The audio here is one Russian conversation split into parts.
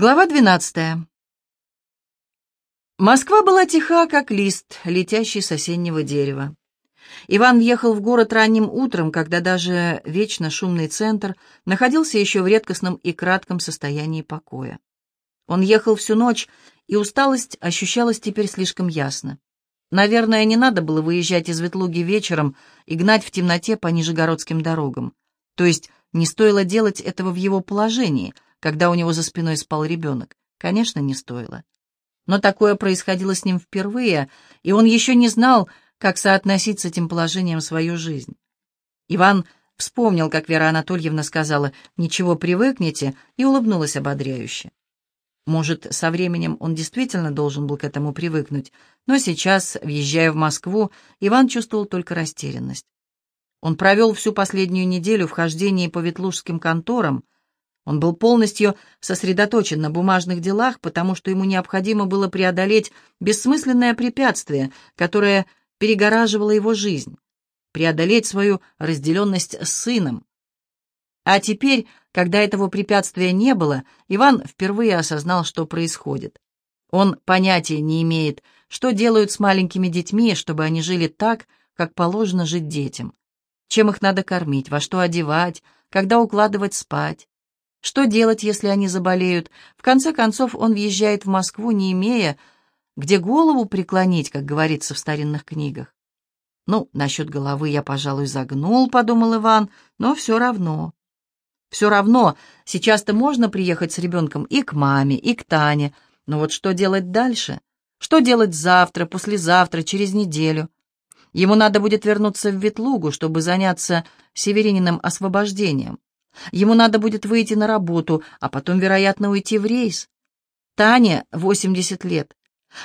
Глава 12. Москва была тиха, как лист, летящий с осеннего дерева. Иван въехал в город ранним утром, когда даже вечно шумный центр находился еще в редкостном и кратком состоянии покоя. Он ехал всю ночь, и усталость ощущалась теперь слишком ясно. Наверное, не надо было выезжать из Ветлуги вечером и гнать в темноте по нижегородским дорогам. То есть не стоило делать этого в его положении — когда у него за спиной спал ребенок? Конечно, не стоило. Но такое происходило с ним впервые, и он еще не знал, как соотносить с этим положением свою жизнь. Иван вспомнил, как Вера Анатольевна сказала «Ничего, привыкнете», и улыбнулась ободряюще. Может, со временем он действительно должен был к этому привыкнуть, но сейчас, въезжая в Москву, Иван чувствовал только растерянность. Он провел всю последнюю неделю в хождении по ветлужским конторам, он был полностью сосредоточен на бумажных делах, потому что ему необходимо было преодолеть бессмысленное препятствие, которое перегораживало его жизнь, преодолеть свою разделенность с сыном. А теперь, когда этого препятствия не было, Иван впервые осознал, что происходит. Он понятия не имеет, что делают с маленькими детьми, чтобы они жили так, как положено жить детям. Чем их надо кормить, во что одевать, когда укладывать спать. Что делать, если они заболеют? В конце концов, он въезжает в Москву, не имея, где голову преклонить, как говорится в старинных книгах. Ну, насчет головы я, пожалуй, загнул, подумал Иван, но все равно. Все равно, сейчас-то можно приехать с ребенком и к маме, и к Тане, но вот что делать дальше? Что делать завтра, послезавтра, через неделю? Ему надо будет вернуться в Ветлугу, чтобы заняться Северининым освобождением. Ему надо будет выйти на работу, а потом, вероятно, уйти в рейс. Таня 80 лет.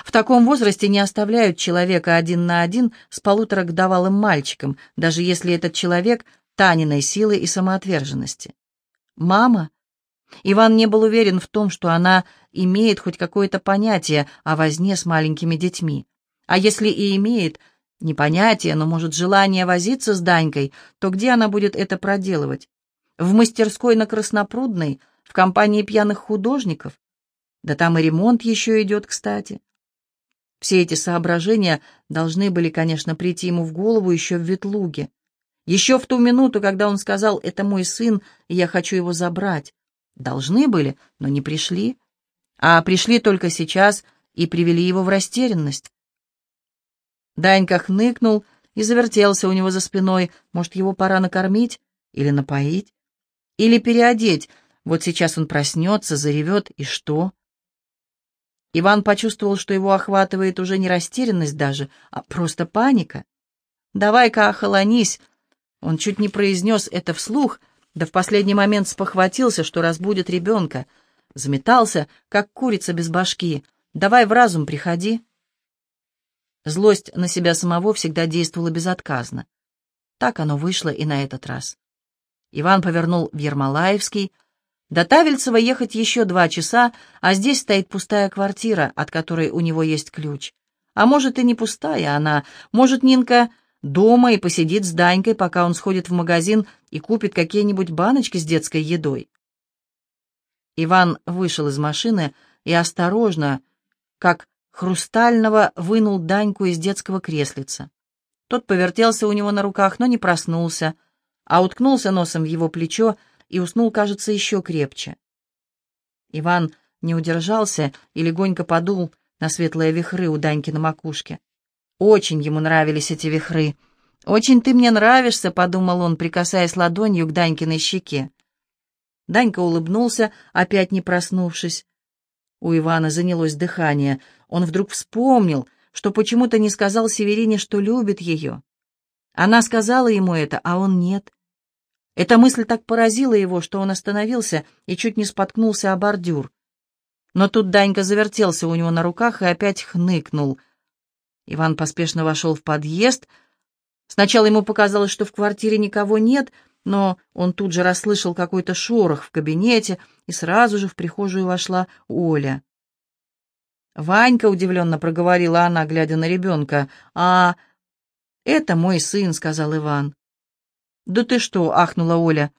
В таком возрасте не оставляют человека один на один с полуторагодовалым мальчиком, даже если этот человек Таниной силы и самоотверженности. Мама? Иван не был уверен в том, что она имеет хоть какое-то понятие о возне с маленькими детьми. А если и имеет, не понятие, но, может, желание возиться с Данькой, то где она будет это проделывать? В мастерской на Краснопрудной, в компании пьяных художников. Да там и ремонт еще идет, кстати. Все эти соображения должны были, конечно, прийти ему в голову еще в Ветлуге. Еще в ту минуту, когда он сказал «это мой сын, и я хочу его забрать». Должны были, но не пришли. А пришли только сейчас и привели его в растерянность. Данька хныкнул и завертелся у него за спиной. Может, его пора накормить или напоить? Или переодеть. Вот сейчас он проснется, заревет, и что? Иван почувствовал, что его охватывает уже не растерянность даже, а просто паника. «Давай-ка охолонись!» Он чуть не произнес это вслух, да в последний момент спохватился, что разбудит ребенка. Заметался, как курица без башки. «Давай в разум приходи!» Злость на себя самого всегда действовала безотказно. Так оно вышло и на этот раз. Иван повернул в Ермолаевский. До Тавельцева ехать еще два часа, а здесь стоит пустая квартира, от которой у него есть ключ. А может, и не пустая она. Может, Нинка дома и посидит с Данькой, пока он сходит в магазин и купит какие-нибудь баночки с детской едой. Иван вышел из машины и осторожно, как хрустального, вынул Даньку из детского креслица. Тот повертелся у него на руках, но не проснулся — а уткнулся носом в его плечо и уснул, кажется, еще крепче. Иван не удержался и легонько подул на светлые вихры у Даньки на макушке. Очень ему нравились эти вихры. «Очень ты мне нравишься», — подумал он, прикасаясь ладонью к Данькиной щеке. Данька улыбнулся, опять не проснувшись. У Ивана занялось дыхание. Он вдруг вспомнил, что почему-то не сказал Северине, что любит ее. Она сказала ему это, а он нет. Эта мысль так поразила его, что он остановился и чуть не споткнулся о бордюр. Но тут Данька завертелся у него на руках и опять хныкнул. Иван поспешно вошел в подъезд. Сначала ему показалось, что в квартире никого нет, но он тут же расслышал какой-то шорох в кабинете, и сразу же в прихожую вошла Оля. «Ванька», — удивленно проговорила она, глядя на ребенка, — «а...» «Это мой сын», — сказал Иван. «Да ты что?» — ахнула Оля.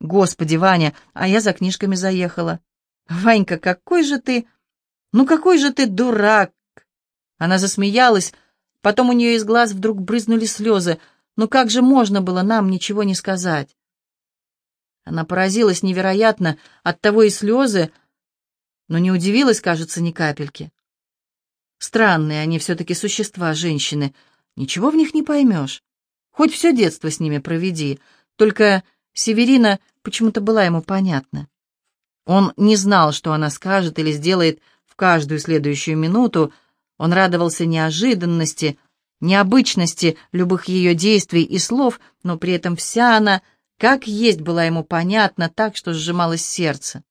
«Господи, Ваня, а я за книжками заехала». «Ванька, какой же ты... Ну какой же ты дурак!» Она засмеялась, потом у нее из глаз вдруг брызнули слезы. «Ну как же можно было нам ничего не сказать?» Она поразилась невероятно, от того и слезы, но не удивилась, кажется, ни капельки. Странные они все-таки существа, женщины. Ничего в них не поймешь. Хоть все детство с ними проведи. Только Северина почему-то была ему понятна. Он не знал, что она скажет или сделает в каждую следующую минуту. Он радовался неожиданности, необычности любых ее действий и слов, но при этом вся она как есть была ему понятна, так что сжималось сердце.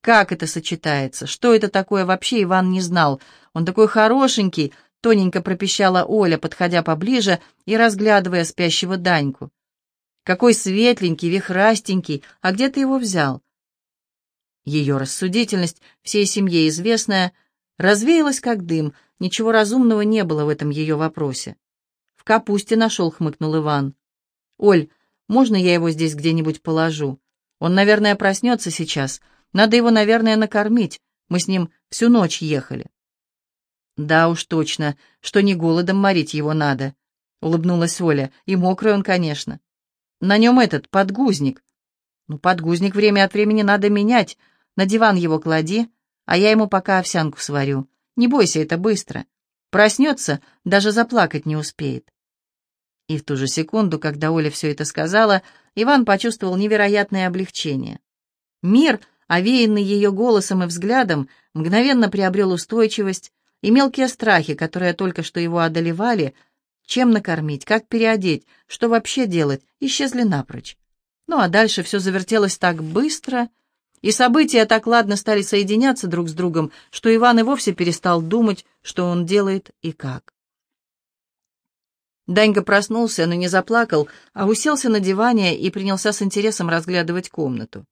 Как это сочетается? Что это такое вообще Иван не знал. Он такой хорошенький, тоненько пропищала Оля, подходя поближе и разглядывая спящего Даньку. Какой светленький, вихрастенький, а где ты его взял? Ее рассудительность, всей семье известная, развеялась как дым, ничего разумного не было в этом ее вопросе. В капусте нашел, хмыкнул Иван. Оль, можно я его здесь где-нибудь положу? Он, наверное, проснется сейчас. Надо его, наверное, накормить. Мы с ним всю ночь ехали». «Да уж точно, что не голодом морить его надо», — улыбнулась Оля. «И мокрый он, конечно. На нем этот, подгузник. Ну, подгузник время от времени надо менять. На диван его клади, а я ему пока овсянку сварю. Не бойся, это быстро. Проснется, даже заплакать не успеет. И в ту же секунду, когда Оля все это сказала, Иван почувствовал невероятное облегчение. Мир, овеянный ее голосом и взглядом, мгновенно приобрел устойчивость, и мелкие страхи, которые только что его одолевали, чем накормить, как переодеть, что вообще делать, исчезли напрочь. Ну а дальше все завертелось так быстро, и события так ладно стали соединяться друг с другом, что Иван и вовсе перестал думать, что он делает и как. Данька проснулся, но не заплакал, а уселся на диване и принялся с интересом разглядывать комнату.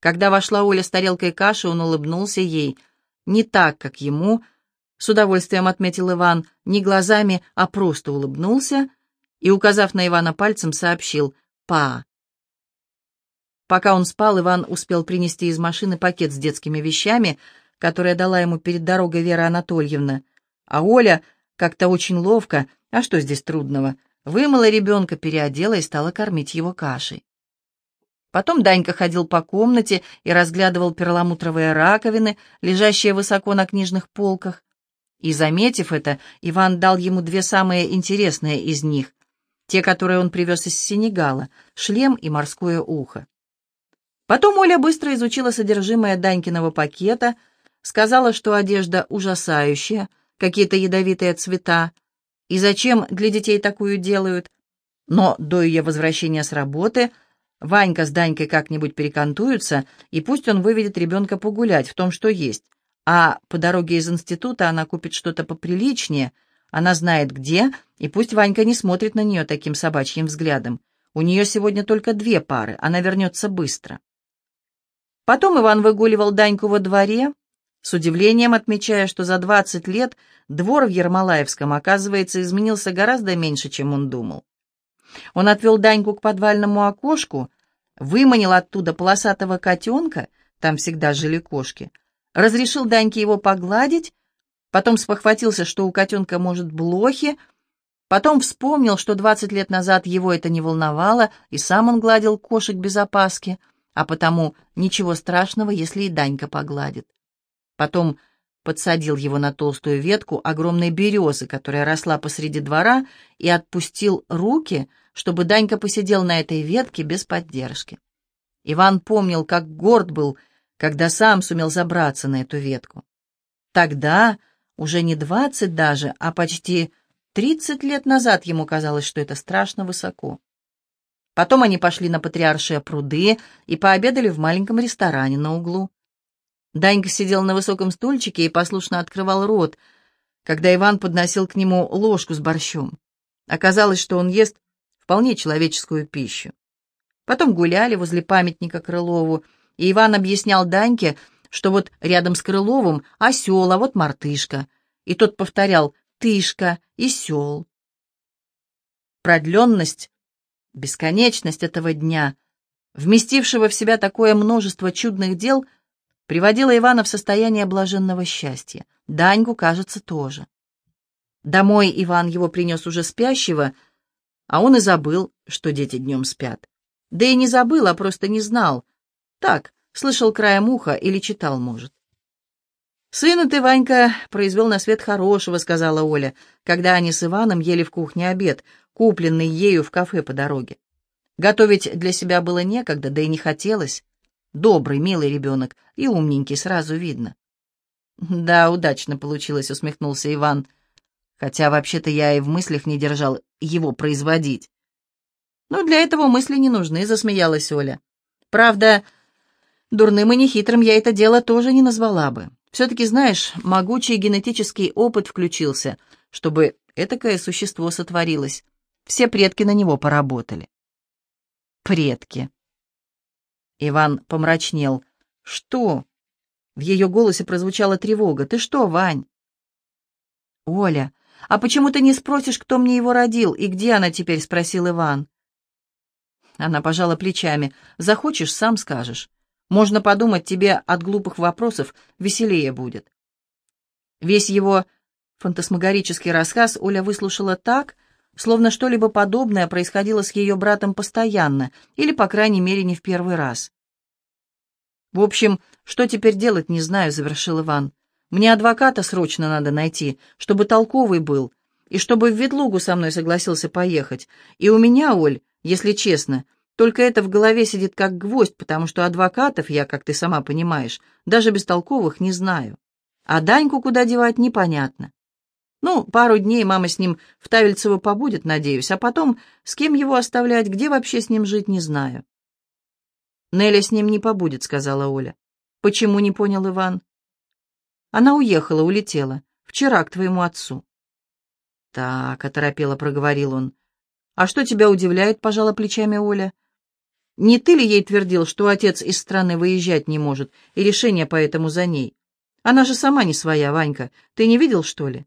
Когда вошла Оля с тарелкой каши, он улыбнулся ей. Не так, как ему, с удовольствием отметил Иван, не глазами, а просто улыбнулся и, указав на Ивана пальцем, сообщил «Па». Пока он спал, Иван успел принести из машины пакет с детскими вещами, которые дала ему перед дорогой Вера Анатольевна, а Оля как-то очень ловко а что здесь трудного? Вымыла ребенка, переодела и стала кормить его кашей. Потом Данька ходил по комнате и разглядывал перламутровые раковины, лежащие высоко на книжных полках. И, заметив это, Иван дал ему две самые интересные из них, те, которые он привез из Сенегала, шлем и морское ухо. Потом Оля быстро изучила содержимое Данькиного пакета, сказала, что одежда ужасающая, какие-то ядовитые цвета, и зачем для детей такую делают? Но до ее возвращения с работы Ванька с Данькой как-нибудь перекантуются, и пусть он выведет ребенка погулять в том, что есть. А по дороге из института она купит что-то поприличнее, она знает где, и пусть Ванька не смотрит на нее таким собачьим взглядом. У нее сегодня только две пары, она вернется быстро. Потом Иван выгуливал Даньку во дворе, с удивлением отмечая, что за 20 лет двор в Ермолаевском, оказывается, изменился гораздо меньше, чем он думал. Он отвел Даньку к подвальному окошку, выманил оттуда полосатого котенка, там всегда жили кошки, разрешил Даньке его погладить, потом спохватился, что у котенка может блохи, потом вспомнил, что 20 лет назад его это не волновало, и сам он гладил кошек без опаски, а потому ничего страшного, если и Данька погладит. Потом подсадил его на толстую ветку огромной березы, которая росла посреди двора, и отпустил руки, чтобы Данька посидел на этой ветке без поддержки. Иван помнил, как горд был, когда сам сумел забраться на эту ветку. Тогда, уже не двадцать даже, а почти тридцать лет назад ему казалось, что это страшно высоко. Потом они пошли на Патриаршие пруды и пообедали в маленьком ресторане на углу. Данька сидел на высоком стульчике и послушно открывал рот, когда Иван подносил к нему ложку с борщом. Оказалось, что он ест вполне человеческую пищу. Потом гуляли возле памятника Крылову, и Иван объяснял Даньке, что вот рядом с Крыловым осел, а вот мартышка. И тот повторял «тышка» и «сел». Продленность, бесконечность этого дня, вместившего в себя такое множество чудных дел — приводила Ивана в состояние блаженного счастья. Даньку, кажется, тоже. Домой Иван его принес уже спящего, а он и забыл, что дети днем спят. Да и не забыл, а просто не знал. Так, слышал краем уха или читал, может. «Сына ты, Ванька, произвел на свет хорошего», — сказала Оля, когда они с Иваном ели в кухне обед, купленный ею в кафе по дороге. Готовить для себя было некогда, да и не хотелось. Добрый, милый ребенок и умненький, сразу видно. «Да, удачно получилось», — усмехнулся Иван. «Хотя вообще-то я и в мыслях не держал его производить». «Ну, для этого мысли не нужны», — засмеялась Оля. «Правда, дурным и нехитрым я это дело тоже не назвала бы. Все-таки, знаешь, могучий генетический опыт включился, чтобы этакое существо сотворилось. Все предки на него поработали». «Предки», Иван помрачнел. «Что?» В ее голосе прозвучала тревога. «Ты что, Вань?» «Оля, а почему ты не спросишь, кто мне его родил, и где она теперь?» — спросил Иван. Она пожала плечами. «Захочешь, сам скажешь. Можно подумать, тебе от глупых вопросов веселее будет». Весь его фантасмагорический рассказ Оля выслушала так, словно что-либо подобное происходило с ее братом постоянно, или, по крайней мере, не в первый раз. «В общем, что теперь делать, не знаю», — завершил Иван. «Мне адвоката срочно надо найти, чтобы толковый был, и чтобы в Ветлугу со мной согласился поехать. И у меня, Оль, если честно, только это в голове сидит как гвоздь, потому что адвокатов я, как ты сама понимаешь, даже бестолковых не знаю. А Даньку куда девать, непонятно. Ну, пару дней мама с ним в Тавельцево побудет, надеюсь, а потом с кем его оставлять, где вообще с ним жить, не знаю. «Неля с ним не побудет», — сказала Оля. «Почему?» — не понял Иван. «Она уехала, улетела. Вчера к твоему отцу». «Так», — оторопело проговорил он. «А что тебя удивляет?» — пожала плечами Оля. «Не ты ли ей твердил, что отец из страны выезжать не может, и решение поэтому за ней? Она же сама не своя, Ванька. Ты не видел, что ли?»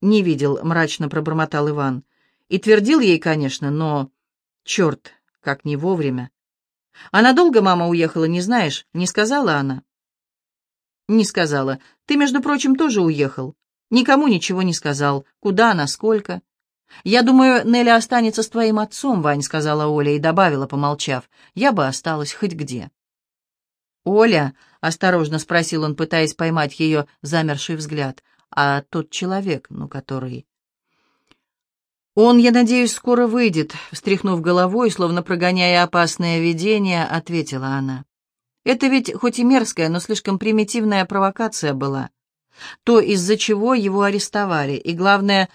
«Не видел», — мрачно пробормотал Иван. «И твердил ей, конечно, но... Черт, как не вовремя. А надолго мама уехала, не знаешь? Не сказала она?» «Не сказала. Ты, между прочим, тоже уехал. Никому ничего не сказал. Куда, насколько?» «Я думаю, Нелли останется с твоим отцом, Вань», — сказала Оля и добавила, помолчав. «Я бы осталась хоть где». «Оля», — осторожно спросил он, пытаясь поймать ее замерший взгляд, а тот человек, ну, который... «Он, я надеюсь, скоро выйдет», — встряхнув головой, словно прогоняя опасное видение, ответила она. «Это ведь хоть и мерзкая, но слишком примитивная провокация была. То, из-за чего его арестовали, и, главное,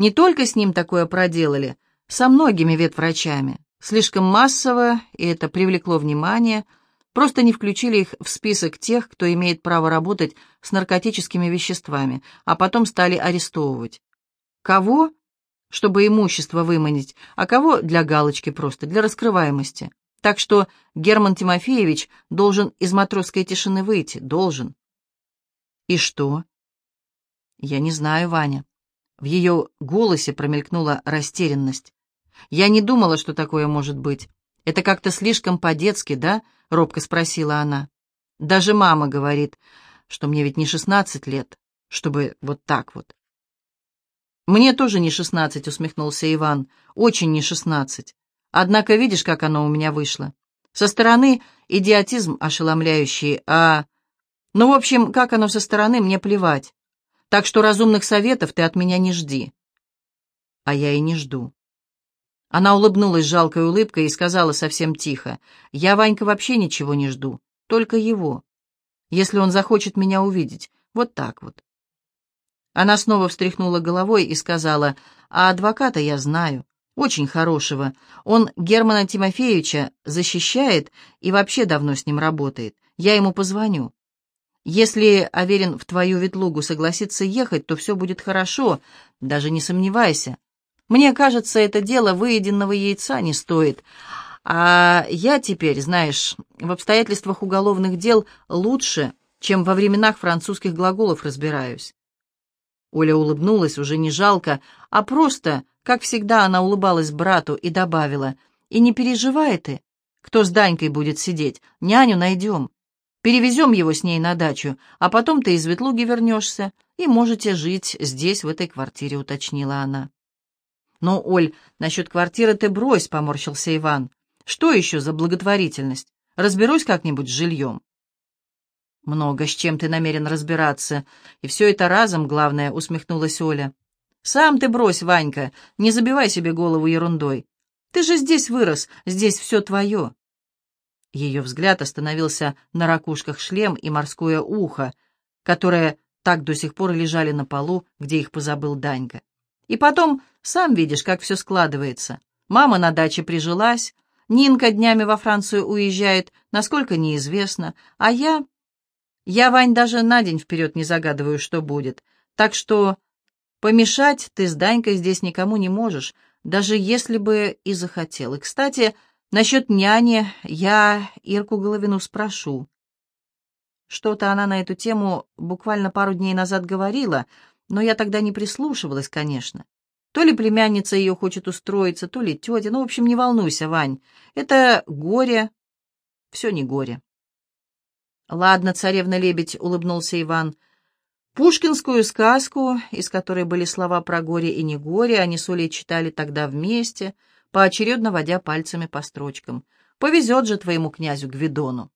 не только с ним такое проделали, со многими ветврачами. Слишком массово, и это привлекло внимание — Просто не включили их в список тех, кто имеет право работать с наркотическими веществами, а потом стали арестовывать. Кого? Чтобы имущество выманить, а кого для галочки просто, для раскрываемости. Так что Герман Тимофеевич должен из матросской тишины выйти, должен. И что? Я не знаю, Ваня. В ее голосе промелькнула растерянность. Я не думала, что такое может быть. Это как-то слишком по-детски, да? — робко спросила она. «Даже мама говорит, что мне ведь не шестнадцать лет, чтобы вот так вот». «Мне тоже не шестнадцать», — усмехнулся Иван. «Очень не шестнадцать. Однако видишь, как оно у меня вышло. Со стороны идиотизм ошеломляющий, а... Ну, в общем, как оно со стороны, мне плевать. Так что разумных советов ты от меня не жди». «А я и не жду». Она улыбнулась жалкой улыбкой и сказала совсем тихо, «Я, Ванька, вообще ничего не жду, только его. Если он захочет меня увидеть, вот так вот». Она снова встряхнула головой и сказала, «А адвоката я знаю, очень хорошего. Он Германа Тимофеевича защищает и вообще давно с ним работает. Я ему позвоню. Если Аверин в твою ветлугу согласится ехать, то все будет хорошо, даже не сомневайся. Мне кажется, это дело выеденного яйца не стоит. А я теперь, знаешь, в обстоятельствах уголовных дел лучше, чем во временах французских глаголов разбираюсь. Оля улыбнулась уже не жалко, а просто, как всегда, она улыбалась брату и добавила, «И не переживай ты, кто с Данькой будет сидеть, няню найдем. Перевезем его с ней на дачу, а потом ты из Ветлуги вернешься, и можете жить здесь, в этой квартире», — уточнила она. «Ну, Оль, насчет квартиры ты брось», — поморщился Иван. «Что еще за благотворительность? Разберусь как-нибудь с жильем». «Много с чем ты намерен разбираться, и все это разом, главное», — усмехнулась Оля. «Сам ты брось, Ванька, не забивай себе голову ерундой. Ты же здесь вырос, здесь все твое». Ее взгляд остановился на ракушках шлем и морское ухо, которые так до сих пор лежали на полу, где их позабыл Данька. И потом, сам видишь, как все складывается. Мама на даче прижилась, Нинка днями во Францию уезжает, насколько неизвестно, а я... Я, Вань, даже на день вперед не загадываю, что будет. Так что помешать ты с Данькой здесь никому не можешь, даже если бы и захотел. И, кстати, насчет няни я Ирку Головину спрошу. Что-то она на эту тему буквально пару дней назад говорила, но я тогда не прислушивалась, конечно. То ли племянница ее хочет устроиться, то ли тетя. Ну, в общем, не волнуйся, Вань. Это горе. Все не горе. Ладно, царевна-лебедь, — улыбнулся Иван. Пушкинскую сказку, из которой были слова про горе и не горе, они с Олей читали тогда вместе, поочередно водя пальцами по строчкам. Повезет же твоему князю Гвидону.